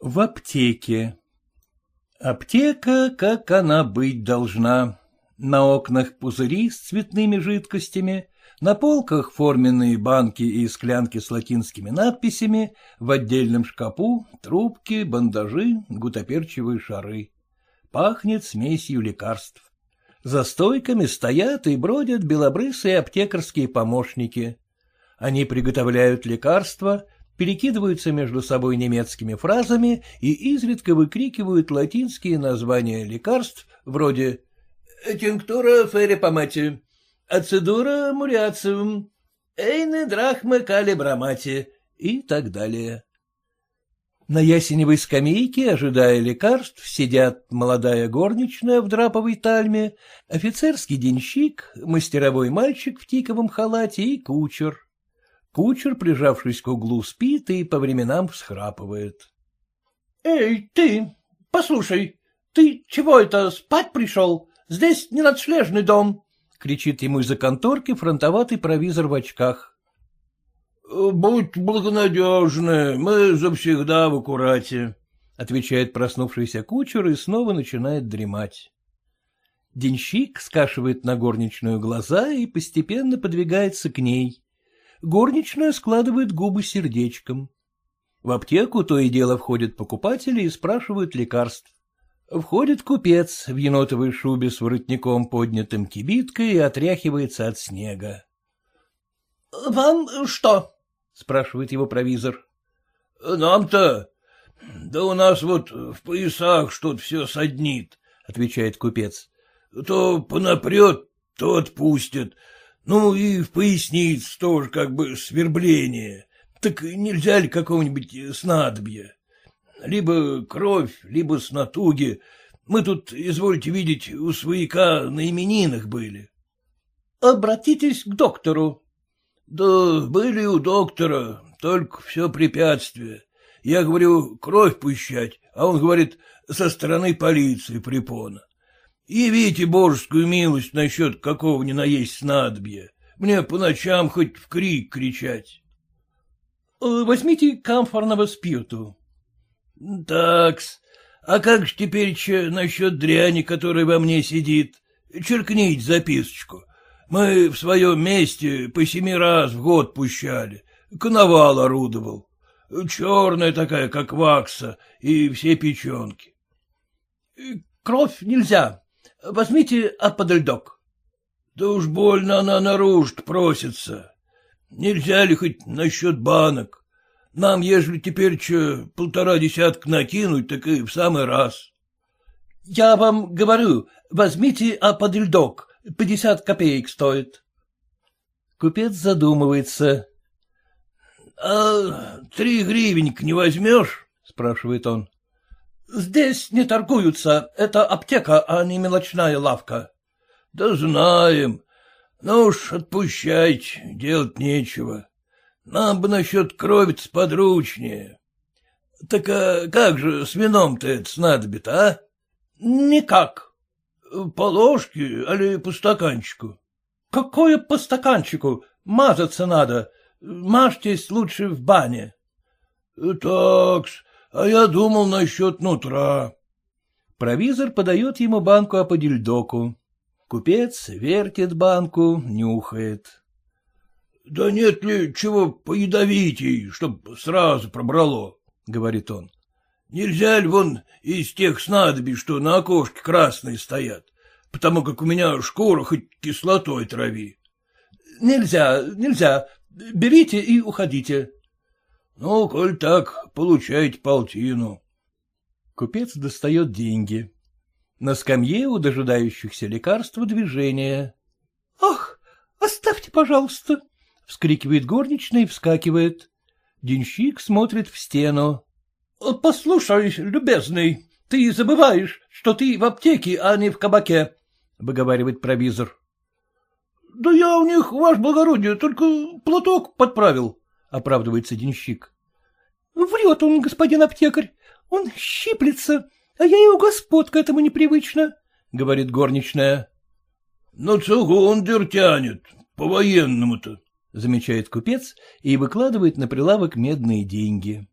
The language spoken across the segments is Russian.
В аптеке Аптека, как она быть должна. На окнах пузыри с цветными жидкостями, на полках форменные банки и склянки с латинскими надписями, в отдельном шкапу трубки, бандажи, гутоперчивые шары. Пахнет смесью лекарств. За стойками стоят и бродят белобрысые аптекарские помощники. Они приготовляют лекарства, перекидываются между собой немецкими фразами и изредка выкрикивают латинские названия лекарств, вроде «Тинктура феррипомати», «Ацидура муриациум», «Эйны драхмы калибрамати» и так далее. На ясеневой скамейке, ожидая лекарств, сидят молодая горничная в драповой тальме, офицерский денщик, мастеровой мальчик в тиковом халате и кучер. Кучер, прижавшись к углу, спит и по временам всхрапывает. — Эй, ты, послушай, ты чего это, спать пришел? Здесь не надшлежный дом, — кричит ему из-за конторки фронтоватый провизор в очках. — Будь благонадежны, мы завсегда в аккурате, — отвечает проснувшийся кучер и снова начинает дремать. Денщик скашивает на горничную глаза и постепенно подвигается к ней горничная складывает губы сердечком. В аптеку то и дело входят покупатели и спрашивают лекарств. Входит купец в енотовой шубе с воротником, поднятым кибиткой, и отряхивается от снега. — Вам что? — спрашивает его провизор. — Нам-то? Да у нас вот в поясах что-то все соднит, — отвечает купец. — То понапрет, то отпустит, ну и в поясниц тоже как бы свербление. Так нельзя ли какого-нибудь снадобья? Либо кровь, либо снатуги. Мы тут, извольте видеть, у свояка на именинах были. — Обратитесь к доктору. — Да были у доктора, только все препятствия. Я говорю, кровь пущать, а он говорит, со стороны полиции препона. Явите божескую милость насчет какого ни наесть снадобья. Мне по ночам хоть в крик кричать. Э, — Возьмите камфорного спирту. — Такс. А как же теперь че насчет дряни, которая во мне сидит? Черкните записочку. Мы в своем месте по семи раз в год пущали. Коновал орудовал. Черная такая, как вакса, и все печенки. — Кровь нельзя, Возьмите аподельдок. Да уж больно она наружу просится. Нельзя ли хоть насчет банок? Нам, ежели теперь че полтора десятка накинуть, так и в самый раз. Я вам говорю, возьмите аподельдок, пятьдесят копеек стоит. Купец задумывается. — А три гривенька не возьмешь? — спрашивает он. — Здесь не торгуются, это аптека, а не мелочная лавка. — Да знаем. Ну уж отпущайте, делать нечего. Нам бы насчет крови подручнее. Так а как же с вином-то это снадобит, а? — Никак. — По ложке или по стаканчику? — Какое по стаканчику? Мазаться надо. Мажьтесь лучше в бане. — Так-с, а я думал насчет нутра. Провизор подает ему банку аподельдоку. Купец вертит банку, нюхает. — Да нет ли чего поядовитей, чтоб сразу пробрало, — говорит он. — Нельзя ли вон из тех снадобий, что на окошке красные стоят, потому как у меня шкура хоть кислотой трави? — Нельзя, нельзя. Берите и уходите. Ну, коль так, получайте полтину. Купец достает деньги. На скамье у дожидающихся лекарства движение. — Ах, оставьте, пожалуйста! — вскрикивает горничная и вскакивает. Денщик смотрит в стену. — Послушай, любезный, ты забываешь, что ты в аптеке, а не в кабаке, — выговаривает провизор. — Да я у них, ваш благородие, только платок подправил, — оправдывается денщик. — Врет он, господин аптекарь, он щиплется, а я у господ к этому непривычно, — говорит горничная. — На цугундер тянет, по-военному-то, — замечает купец и выкладывает на прилавок медные деньги.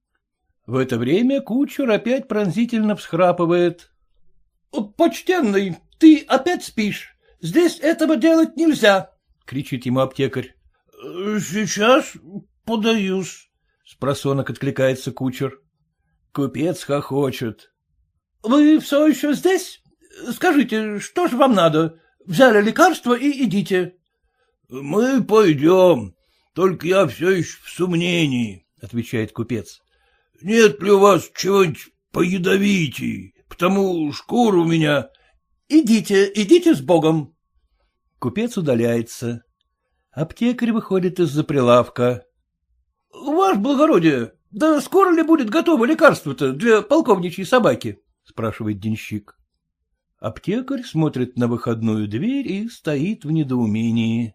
В это время кучер опять пронзительно всхрапывает. — Почтенный, ты опять спишь. Здесь этого делать нельзя, — кричит ему аптекарь. — Сейчас подаюсь, — спросонок откликается кучер. Купец хохочет. — Вы все еще здесь? Скажите, что же вам надо? Взяли лекарство и идите. — Мы пойдем, только я все еще в сомнении, — отвечает купец. — Нет ли у вас чего-нибудь поядовитей, потому шкура у меня... — Идите, идите с Богом. Купец удаляется. Аптекарь выходит из-за прилавка. — Ваше благородие, да скоро ли будет готово лекарство-то для полковничьей собаки? — спрашивает денщик. Аптекарь смотрит на выходную дверь и стоит в недоумении.